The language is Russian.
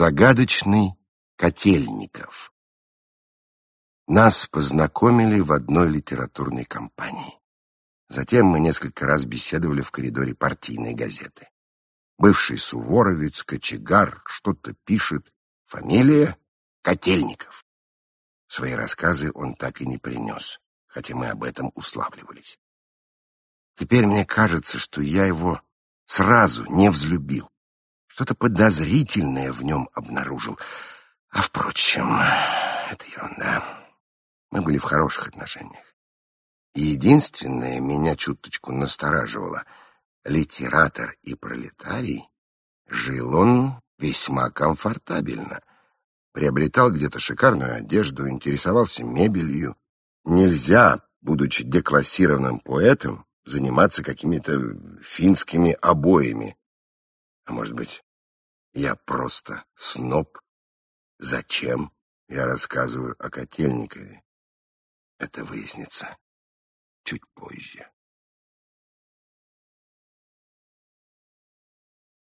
Загадочный Котельников. Нас познакомили в одной литературной компании. Затем мы несколько раз беседовали в коридоре партийной газеты. Бывший суворовец, кочегар, что-то пишет. Фамилия Котельников. Свои рассказы он так и не принес, хотя мы об этом уславливались. Теперь мне кажется, что я его сразу не взлюбил. Что-то подозрительное в нем обнаружил. А, впрочем, это ерунда. Мы были в хороших отношениях. И единственное меня чуточку настораживало — литератор и пролетарий, жил он весьма комфортабельно. Приобретал где-то шикарную одежду, интересовался мебелью. Нельзя, будучи деклассированным поэтом, заниматься какими-то финскими обоями. А может быть, я просто сноб? Зачем я рассказываю о Котельникове? Это выяснится чуть позже.